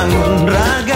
Andrade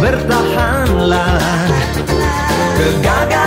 bertahanlah. Kegagalan